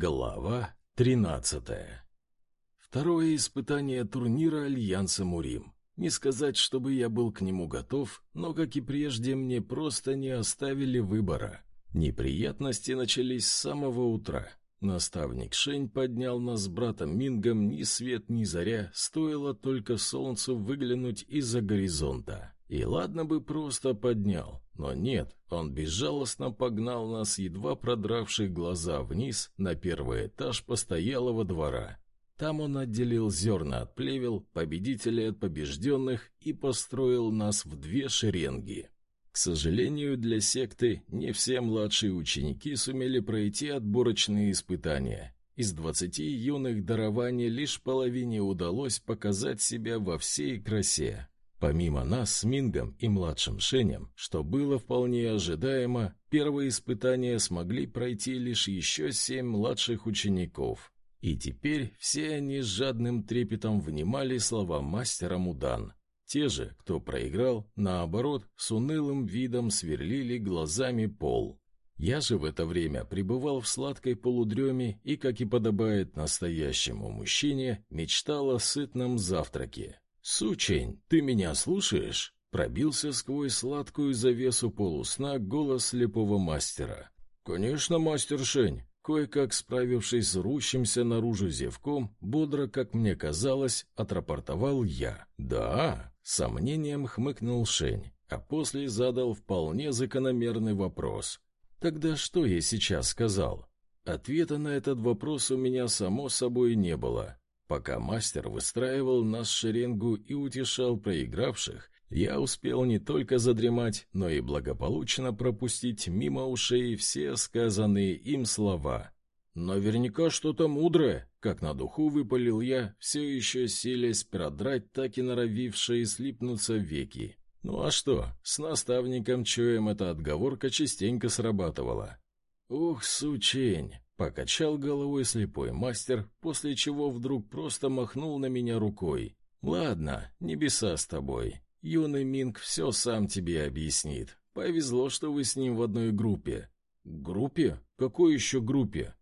Глава 13. Второе испытание турнира Альянса Мурим. Не сказать, чтобы я был к нему готов, но, как и прежде, мне просто не оставили выбора. Неприятности начались с самого утра. Наставник Шень поднял нас с братом Мингом ни свет ни заря, стоило только солнцу выглянуть из-за горизонта. И ладно бы просто поднял, но нет, он безжалостно погнал нас, едва продравших глаза вниз, на первый этаж постоялого двора. Там он отделил зерна от плевел, победителей от побежденных и построил нас в две шеренги. К сожалению, для секты не все младшие ученики сумели пройти отборочные испытания. Из двадцати юных дарований лишь половине удалось показать себя во всей красе. Помимо нас с Мингом и младшим Шенем, что было вполне ожидаемо, первые испытания смогли пройти лишь еще семь младших учеников. И теперь все они с жадным трепетом внимали слова мастера Мудан. Те же, кто проиграл, наоборот, с унылым видом сверлили глазами пол. Я же в это время пребывал в сладкой полудреме и, как и подобает настоящему мужчине, мечтал о сытном завтраке. «Сучень, ты меня слушаешь?» Пробился сквозь сладкую завесу полусна голос слепого мастера. «Конечно, мастер Шень!» Кое-как справившись с рущимся наружу зевком, бодро, как мне казалось, отрапортовал я. «Да?» — сомнением хмыкнул Шень, а после задал вполне закономерный вопрос. «Тогда что я сейчас сказал?» Ответа на этот вопрос у меня, само собой, не было. Пока мастер выстраивал нас шеренгу и утешал проигравших, я успел не только задремать, но и благополучно пропустить мимо ушей все сказанные им слова. Наверняка что-то мудрое, как на духу выпалил я, все еще селись продрать так и норовившие слипнуться веки. Ну а что, с наставником Чоем эта отговорка частенько срабатывала. «Ух, сучень!» Покачал головой слепой мастер, после чего вдруг просто махнул на меня рукой. «Ладно, небеса с тобой. Юный Минг все сам тебе объяснит. Повезло, что вы с ним в одной группе». «Группе? Какой еще группе?»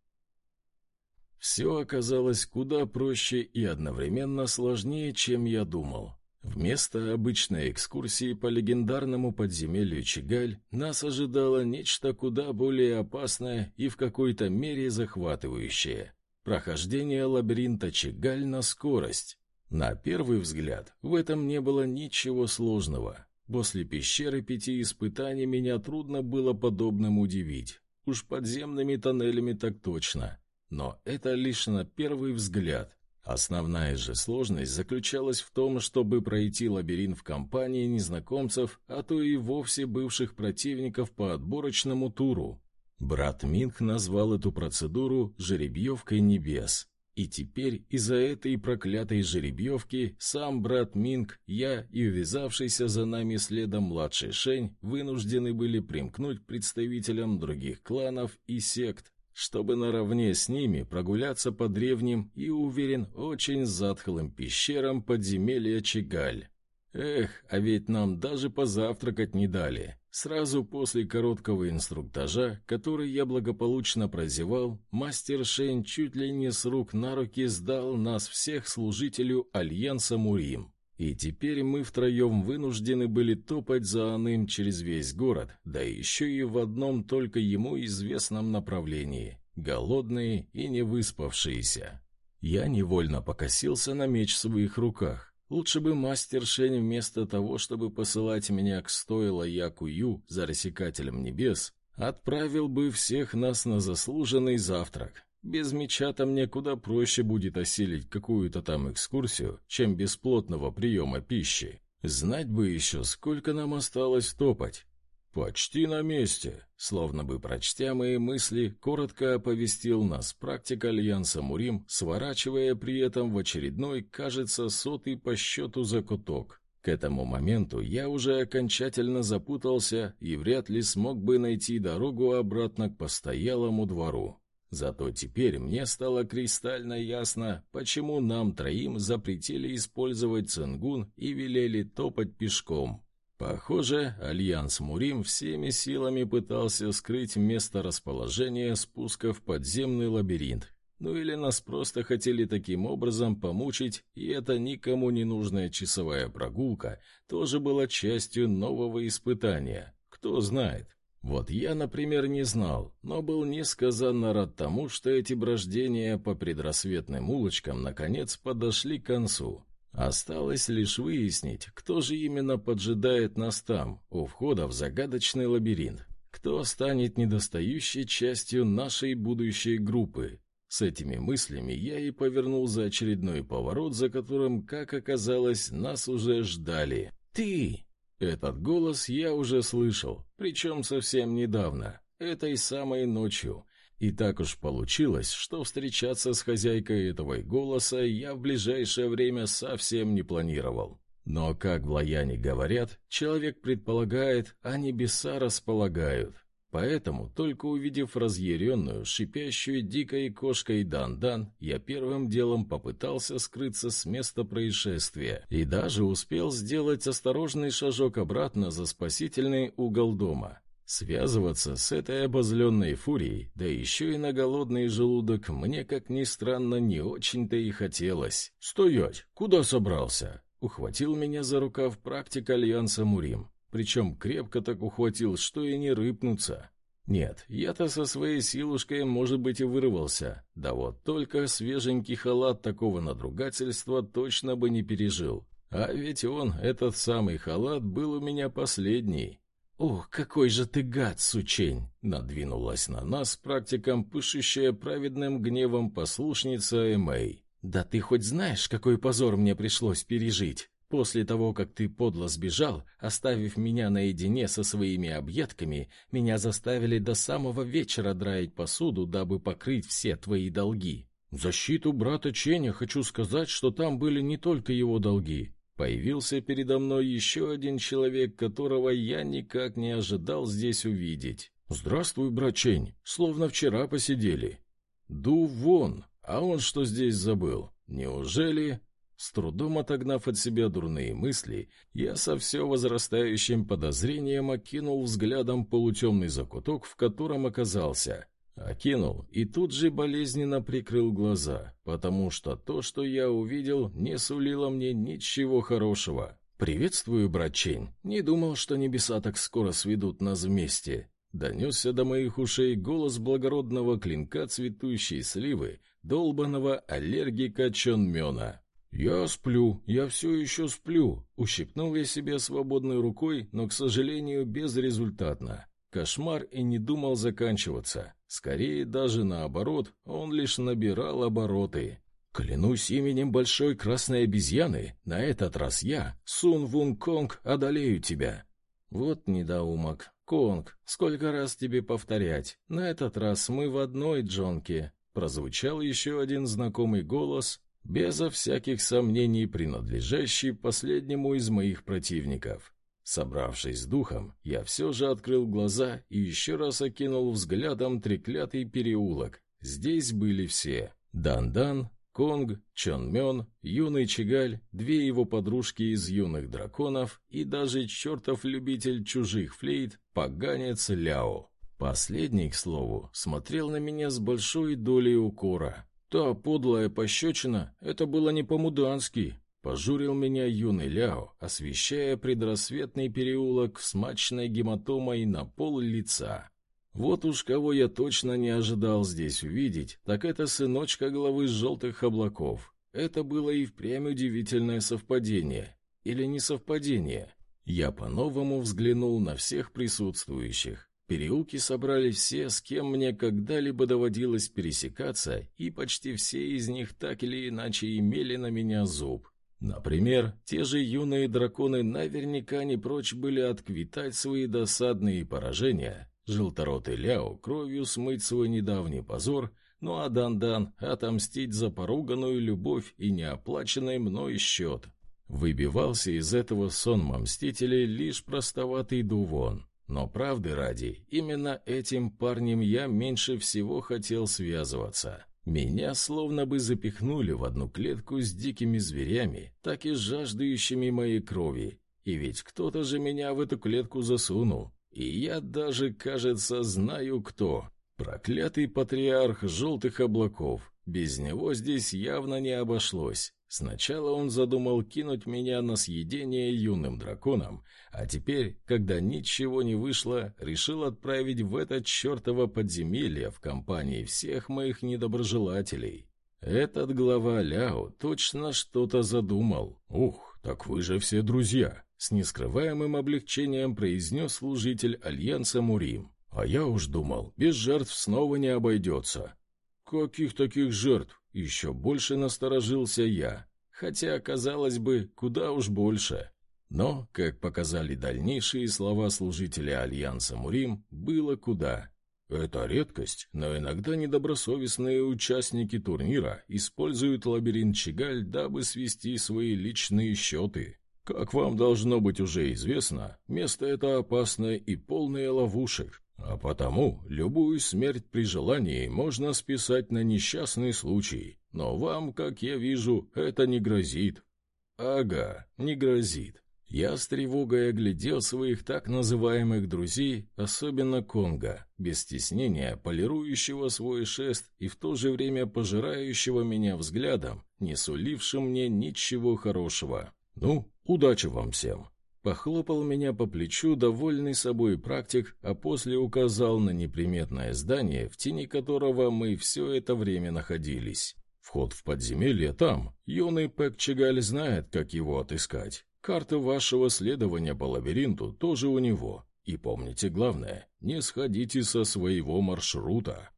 Все оказалось куда проще и одновременно сложнее, чем я думал. Вместо обычной экскурсии по легендарному подземелью Чигаль нас ожидало нечто куда более опасное и в какой-то мере захватывающее. Прохождение лабиринта Чигаль на скорость. На первый взгляд в этом не было ничего сложного. После пещеры пяти испытаний меня трудно было подобным удивить. Уж подземными тоннелями так точно. Но это лишь на первый взгляд. Основная же сложность заключалась в том, чтобы пройти лабиринт в компании незнакомцев, а то и вовсе бывших противников по отборочному туру. Брат Минг назвал эту процедуру «жеребьевкой небес». И теперь из-за этой проклятой жеребьевки сам брат Минг, я и увязавшийся за нами следом младший Шень вынуждены были примкнуть представителям других кланов и сект, чтобы наравне с ними прогуляться по древним и, уверен, очень затхлым пещерам подземелья Чигаль. Эх, а ведь нам даже позавтракать не дали. Сразу после короткого инструктажа, который я благополучно прозевал, мастер Шень чуть ли не с рук на руки сдал нас всех служителю Альянса Мурим. И теперь мы втроем вынуждены были топать за Аным через весь город, да еще и в одном только ему известном направлении, голодные и не выспавшиеся. Я невольно покосился на меч в своих руках. Лучше бы мастер Шень вместо того, чтобы посылать меня к стойло Якую за рассекателем небес, отправил бы всех нас на заслуженный завтрак. Без меча-то мне куда проще будет осилить какую-то там экскурсию, чем без плотного приема пищи. Знать бы еще, сколько нам осталось топать. «Почти на месте», словно бы прочтя мои мысли, коротко оповестил нас практик Альянса Мурим, сворачивая при этом в очередной, кажется, сотый по счету закуток. К этому моменту я уже окончательно запутался и вряд ли смог бы найти дорогу обратно к постоялому двору. Зато теперь мне стало кристально ясно, почему нам троим запретили использовать цингун и велели топать пешком. Похоже, Альянс Мурим всеми силами пытался скрыть место расположения спуска в подземный лабиринт. Ну или нас просто хотели таким образом помучить, и эта никому не нужная часовая прогулка тоже была частью нового испытания. Кто знает. Вот я, например, не знал, но был несказанно рад тому, что эти брождения по предрассветным улочкам наконец подошли к концу. Осталось лишь выяснить, кто же именно поджидает нас там, у входа в загадочный лабиринт. Кто станет недостающей частью нашей будущей группы. С этими мыслями я и повернул за очередной поворот, за которым, как оказалось, нас уже ждали. «Ты!» Этот голос я уже слышал, причем совсем недавно, этой самой ночью. И так уж получилось, что встречаться с хозяйкой этого голоса я в ближайшее время совсем не планировал. Но, как в Лаяне говорят, человек предполагает, а небеса располагают. Поэтому, только увидев разъяренную, шипящую дикой кошкой Дан-Дан, я первым делом попытался скрыться с места происшествия и даже успел сделать осторожный шажок обратно за спасительный угол дома. Связываться с этой обозленной фурией, да еще и на голодный желудок, мне, как ни странно, не очень-то и хотелось. «Стоять! Куда собрался?» Ухватил меня за рукав практик Альянса Мурим. Причем крепко так ухватил, что и не рыпнуться. Нет, я-то со своей силушкой, может быть, и вырвался. Да вот только свеженький халат такого надругательства точно бы не пережил. А ведь он, этот самый халат, был у меня последний. «Ох, какой же ты гад, сучень!» — надвинулась на нас практиком пышущая праведным гневом послушница Эмэй. «Да ты хоть знаешь, какой позор мне пришлось пережить? После того, как ты подло сбежал, оставив меня наедине со своими объедками, меня заставили до самого вечера драить посуду, дабы покрыть все твои долги. В защиту брата Ченя хочу сказать, что там были не только его долги, Появился передо мной еще один человек, которого я никак не ожидал здесь увидеть. «Здравствуй, брачень, словно вчера посидели». «Ду вон, а он что здесь забыл? Неужели...» С трудом отогнав от себя дурные мысли, я со все возрастающим подозрением окинул взглядом полутемный закуток, в котором оказался. Окинул и тут же болезненно прикрыл глаза, потому что то, что я увидел, не сулило мне ничего хорошего. «Приветствую, брат Чень. Не думал, что небеса так скоро сведут нас вместе». Донесся до моих ушей голос благородного клинка цветущей сливы, долбанного аллергика Чонмена. «Я сплю, я все еще сплю», — ущипнул я себя свободной рукой, но, к сожалению, безрезультатно. Кошмар и не думал заканчиваться. Скорее, даже наоборот, он лишь набирал обороты. Клянусь именем большой красной обезьяны, на этот раз я, Сун Вун Конг, одолею тебя. Вот недоумок. Конг, сколько раз тебе повторять? На этот раз мы в одной джонке. Прозвучал еще один знакомый голос, безо всяких сомнений принадлежащий последнему из моих противников. Собравшись с духом, я все же открыл глаза и еще раз окинул взглядом треклятый переулок. Здесь были все. Дан-Дан, Конг, Чон-Мён, юный Чигаль, две его подружки из юных драконов и даже чертов любитель чужих флейт, поганец Ляо. Последний, к слову, смотрел на меня с большой долей укора. Та подлая пощечина, это было не по-мудански, Пожурил меня юный Ляо, освещая предрассветный переулок смачной гематомой на пол лица. Вот уж кого я точно не ожидал здесь увидеть, так это сыночка главы желтых облаков. Это было и впрямь удивительное совпадение. Или не совпадение. Я по-новому взглянул на всех присутствующих. Переулки собрали все, с кем мне когда-либо доводилось пересекаться, и почти все из них так или иначе имели на меня зуб. Например, те же юные драконы наверняка не прочь были отквитать свои досадные поражения, желторотый Ляо кровью смыть свой недавний позор, ну а Дан-Дан отомстить за поруганную любовь и неоплаченный мной счет. Выбивался из этого сонма мстителей лишь простоватый Дувон. Но правды ради, именно этим парнем я меньше всего хотел связываться. Меня словно бы запихнули в одну клетку с дикими зверями, так и жаждущими моей крови. И ведь кто-то же меня в эту клетку засунул. И я даже, кажется, знаю кто. Проклятый патриарх желтых облаков. Без него здесь явно не обошлось. Сначала он задумал кинуть меня на съедение юным драконом, а теперь, когда ничего не вышло, решил отправить в это чертово подземелье в компании всех моих недоброжелателей. Этот глава Ляо точно что-то задумал. «Ух, так вы же все друзья!» С нескрываемым облегчением произнес служитель Альянса Мурим. «А я уж думал, без жертв снова не обойдется». «Каких таких жертв?» Еще больше насторожился я. Хотя, казалось бы, куда уж больше. Но, как показали дальнейшие слова служителя Альянса Мурим, было куда. Это редкость, но иногда недобросовестные участники турнира используют лабиринт Чигаль, дабы свести свои личные счеты. Как вам должно быть уже известно, место это опасное и полное ловушек, а потому любую смерть при желании можно списать на несчастный случай, но вам, как я вижу, это не грозит. Ага, не грозит. Я с тревогой оглядел своих так называемых друзей, особенно Конга, без стеснения полирующего свой шест и в то же время пожирающего меня взглядом, не сулившим мне ничего хорошего. «Ну, удачи вам всем!» Похлопал меня по плечу довольный собой практик, а после указал на неприметное здание, в тени которого мы все это время находились. Вход в подземелье там. Юный Пэк Чигаль знает, как его отыскать. Карта вашего следования по лабиринту тоже у него. И помните главное, не сходите со своего маршрута.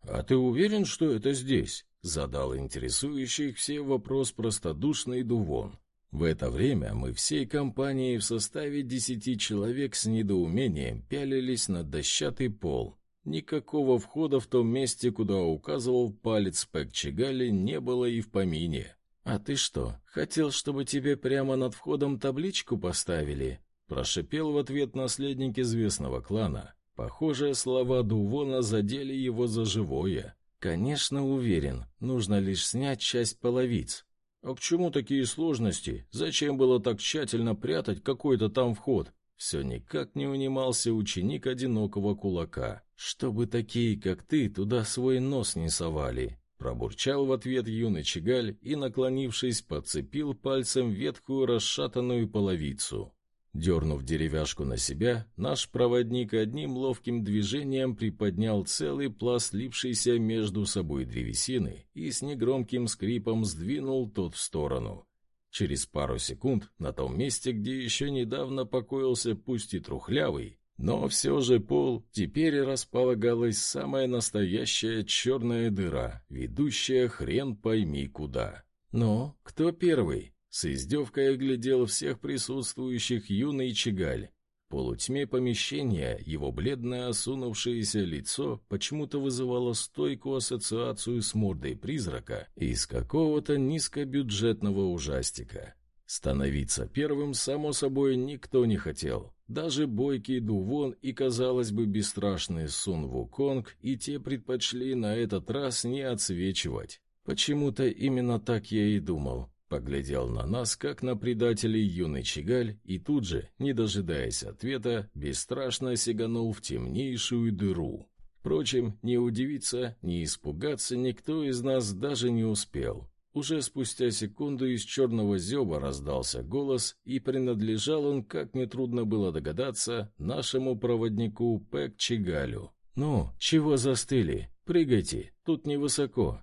«А ты уверен, что это здесь?» — задал интересующий все вопрос простодушный Дувон. В это время мы всей компанией в составе десяти человек с недоумением пялились на дощатый пол. Никакого входа в том месте, куда указывал палец Пэк Чигали, не было и в помине. «А ты что, хотел, чтобы тебе прямо над входом табличку поставили?» Прошипел в ответ наследник известного клана. Похоже, слова Дувона задели его за живое. «Конечно, уверен. Нужно лишь снять часть половиц». «А к чему такие сложности? Зачем было так тщательно прятать какой-то там вход?» Все никак не унимался ученик одинокого кулака. «Чтобы такие, как ты, туда свой нос не совали. Пробурчал в ответ юный чигаль и, наклонившись, подцепил пальцем ветхую расшатанную половицу. Дернув деревяшку на себя, наш проводник одним ловким движением приподнял целый пласт лившийся между собой древесины и с негромким скрипом сдвинул тот в сторону. Через пару секунд на том месте, где еще недавно покоился пусть и трухлявый, но все же пол теперь располагалась самая настоящая черная дыра, ведущая хрен пойми куда. Но кто первый? С издевкой оглядел всех присутствующих юный Чигаль. В полутьме помещения его бледное осунувшееся лицо почему-то вызывало стойкую ассоциацию с мордой призрака из какого-то низкобюджетного ужастика. Становиться первым, само собой, никто не хотел. Даже бойкий Дувон и, казалось бы, бесстрашный Сун Вуконг и те предпочли на этот раз не отсвечивать. Почему-то именно так я и думал. Поглядел на нас, как на предателей юный Чигаль, и тут же, не дожидаясь ответа, бесстрашно сиганул в темнейшую дыру. Впрочем, не удивиться, не испугаться никто из нас даже не успел. Уже спустя секунду из черного зеба раздался голос, и принадлежал он, как нетрудно было догадаться, нашему проводнику Пэк Чигалю. «Ну, чего застыли? Прыгайте, тут невысоко».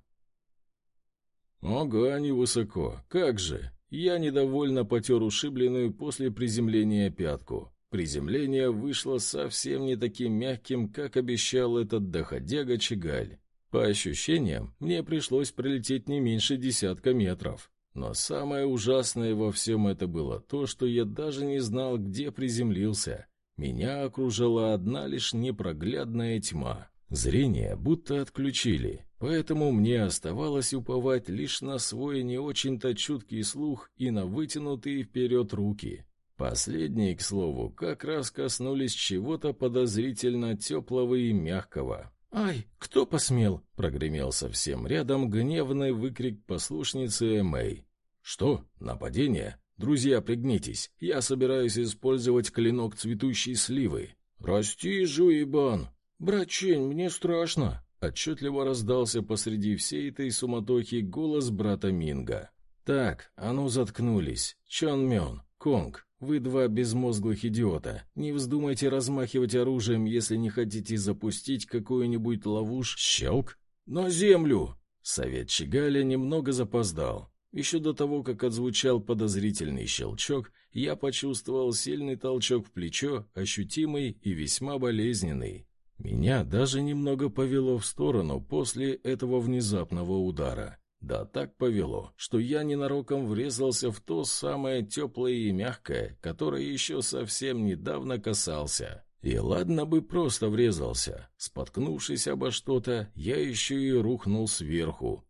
«Ага, невысоко. Как же!» Я недовольно потер ушибленную после приземления пятку. Приземление вышло совсем не таким мягким, как обещал этот доходяга Чигаль. По ощущениям, мне пришлось пролететь не меньше десятка метров. Но самое ужасное во всем это было то, что я даже не знал, где приземлился. Меня окружала одна лишь непроглядная тьма. Зрение будто отключили, поэтому мне оставалось уповать лишь на свой не очень-то чуткий слух и на вытянутые вперед руки. Последние, к слову, как раз коснулись чего-то подозрительно теплого и мягкого. «Ай, кто посмел?» — прогремел совсем рядом гневный выкрик послушницы Мэй. «Что? Нападение? Друзья, пригнитесь. Я собираюсь использовать клинок цветущей сливы. Расти, Жуибан. Брачень, мне страшно. Отчетливо раздался посреди всей этой суматохи голос брата Минга. Так, а ну заткнулись. Чон Мён, Конг, вы два безмозглых идиота. Не вздумайте размахивать оружием, если не хотите запустить какую-нибудь ловушь. Щелк. На землю! Совет Чигаля немного запоздал. Еще до того, как отзвучал подозрительный щелчок, я почувствовал сильный толчок в плечо, ощутимый и весьма болезненный. Меня даже немного повело в сторону после этого внезапного удара. Да так повело, что я ненароком врезался в то самое теплое и мягкое, которое еще совсем недавно касался. И ладно бы просто врезался. Споткнувшись обо что-то, я еще и рухнул сверху,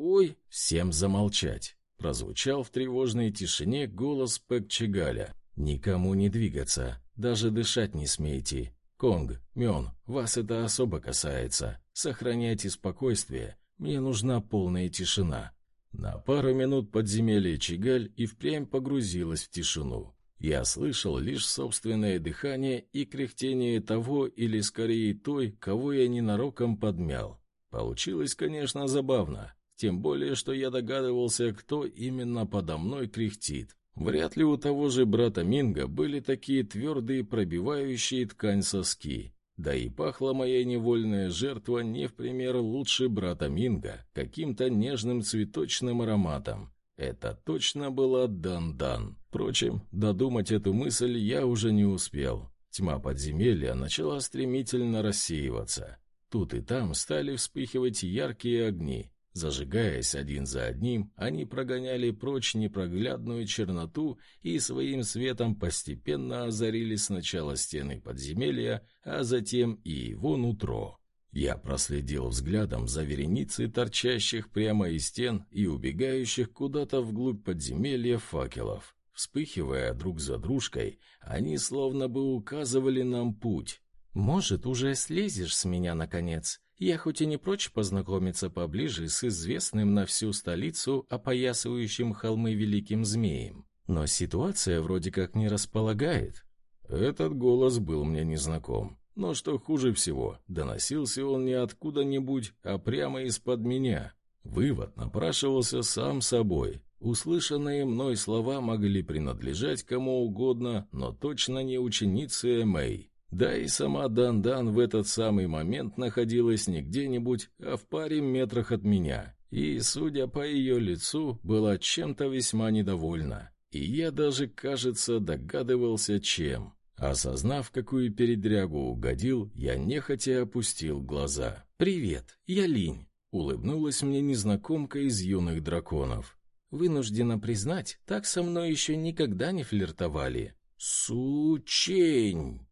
«Ой!» «Всем замолчать!» Прозвучал в тревожной тишине голос Пэкчигаля. «Никому не двигаться, даже дышать не смейте. Конг, Мён, вас это особо касается. Сохраняйте спокойствие, мне нужна полная тишина». На пару минут подземелье Чигаль и впрямь погрузилось в тишину. Я слышал лишь собственное дыхание и кряхтение того или скорее той, кого я ненароком подмял. Получилось, конечно, забавно. Тем более, что я догадывался, кто именно подо мной кряхтит. Вряд ли у того же брата Минга были такие твердые, пробивающие ткань соски. Да и пахла моя невольная жертва не в пример лучше брата Минга, каким-то нежным цветочным ароматом. Это точно была Дан-Дан. Впрочем, додумать эту мысль я уже не успел. Тьма подземелья начала стремительно рассеиваться. Тут и там стали вспыхивать яркие огни, Зажигаясь один за одним, они прогоняли прочь непроглядную черноту и своим светом постепенно озарили сначала стены подземелья, а затем и его нутро. Я проследил взглядом за вереницей торчащих прямо из стен и убегающих куда-то вглубь подземелья факелов. Вспыхивая друг за дружкой, они словно бы указывали нам путь. «Может, уже слезешь с меня, наконец?» Я хоть и не прочь познакомиться поближе с известным на всю столицу опоясывающим холмы великим змеем, но ситуация вроде как не располагает. Этот голос был мне незнаком. Но что хуже всего, доносился он не откуда-нибудь, а прямо из-под меня. Вывод напрашивался сам собой. Услышанные мной слова могли принадлежать кому угодно, но точно не ученице Мэй. Да и сама Дан-Дан в этот самый момент находилась не где-нибудь, а в паре метрах от меня, и, судя по ее лицу, была чем-то весьма недовольна. И я даже, кажется, догадывался, чем. Осознав, какую передрягу угодил, я нехотя опустил глаза. «Привет, я Линь», — улыбнулась мне незнакомка из юных драконов. «Вынуждена признать, так со мной еще никогда не флиртовали». «Сучень!»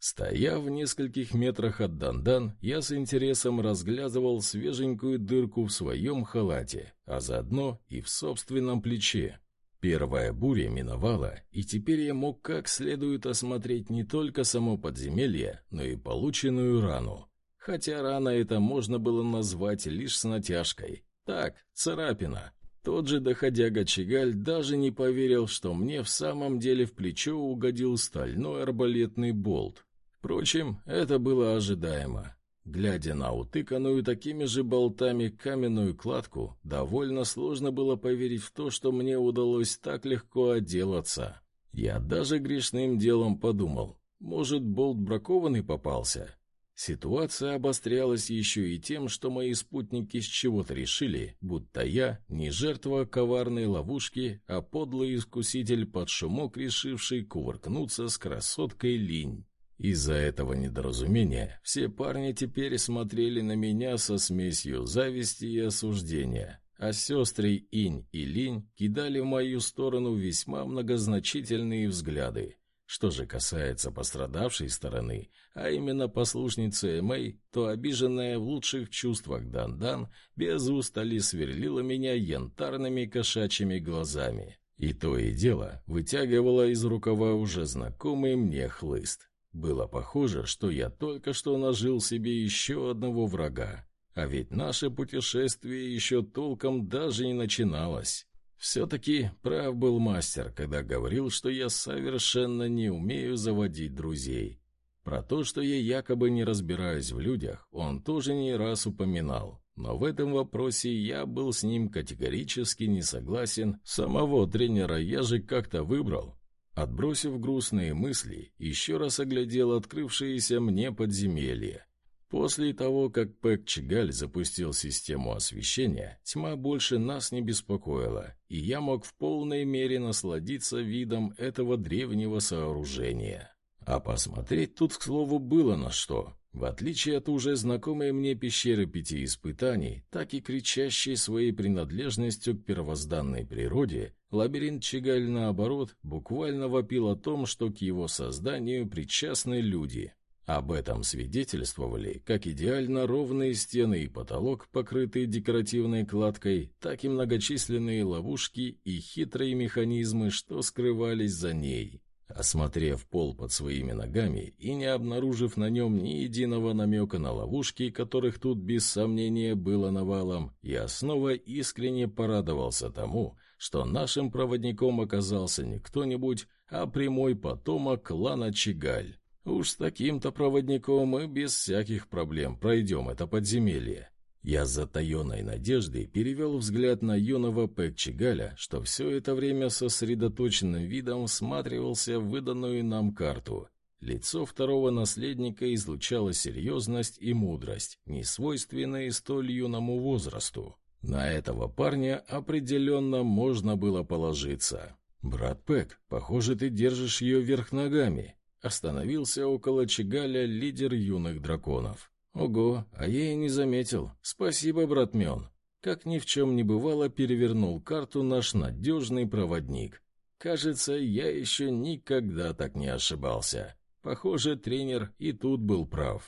Стоя в нескольких метрах от Дандан, я с интересом разглядывал свеженькую дырку в своем халате, а заодно и в собственном плече. Первая буря миновала, и теперь я мог как следует осмотреть не только само подземелье, но и полученную рану. Хотя рана это можно было назвать лишь с натяжкой. Так, царапина. Тот же доходяга Чигаль даже не поверил, что мне в самом деле в плечо угодил стальной арбалетный болт. Впрочем, это было ожидаемо. Глядя на утыканную такими же болтами каменную кладку, довольно сложно было поверить в то, что мне удалось так легко отделаться. Я даже грешным делом подумал, может, болт бракованный попался? Ситуация обострялась еще и тем, что мои спутники с чего-то решили, будто я не жертва коварной ловушки, а подлый искуситель под шумок, решивший кувыркнуться с красоткой линь. Из-за этого недоразумения все парни теперь смотрели на меня со смесью зависти и осуждения, а сестры Инь и Линь кидали в мою сторону весьма многозначительные взгляды. Что же касается пострадавшей стороны, а именно послушницы Мэй, то обиженная в лучших чувствах Дан-Дан без устали сверлила меня янтарными кошачьими глазами. И то и дело вытягивала из рукава уже знакомый мне хлыст. Было похоже, что я только что нажил себе еще одного врага. А ведь наше путешествие еще толком даже не начиналось. Все-таки прав был мастер, когда говорил, что я совершенно не умею заводить друзей. Про то, что я якобы не разбираюсь в людях, он тоже не раз упоминал. Но в этом вопросе я был с ним категорически не согласен. Самого тренера я же как-то выбрал. Отбросив грустные мысли, еще раз оглядел открывшееся мне подземелье. После того, как Пэк Чигаль запустил систему освещения, тьма больше нас не беспокоила, и я мог в полной мере насладиться видом этого древнего сооружения. А посмотреть тут, к слову, было на что. В отличие от уже знакомой мне пещеры пяти испытаний, так и кричащей своей принадлежностью к первозданной природе, лабиринт Чигаль, наоборот, буквально вопил о том, что к его созданию причастны люди — об этом свидетельствовали как идеально ровные стены и потолок, покрытые декоративной кладкой, так и многочисленные ловушки и хитрые механизмы, что скрывались за ней. Осмотрев пол под своими ногами и не обнаружив на нем ни единого намека на ловушки, которых тут без сомнения было навалом, я снова искренне порадовался тому, что нашим проводником оказался не кто-нибудь, а прямой потомок клана Чигаль. Уж с таким-то проводником мы без всяких проблем пройдем это подземелье. Я с затаенной надеждой перевел взгляд на юного Пэкчигаля, что все это время сосредоточенным видом всматривался в выданную нам карту. Лицо второго наследника излучало серьезность и мудрость, несвойственные столь юному возрасту. На этого парня определенно можно было положиться. «Брат Пэк, похоже, ты держишь ее вверх ногами», Остановился около Чигаля лидер юных драконов. «Ого, а я и не заметил. Спасибо, брат Мен». Как ни в чем не бывало, перевернул карту наш надежный проводник. Кажется, я еще никогда так не ошибался. Похоже, тренер и тут был прав.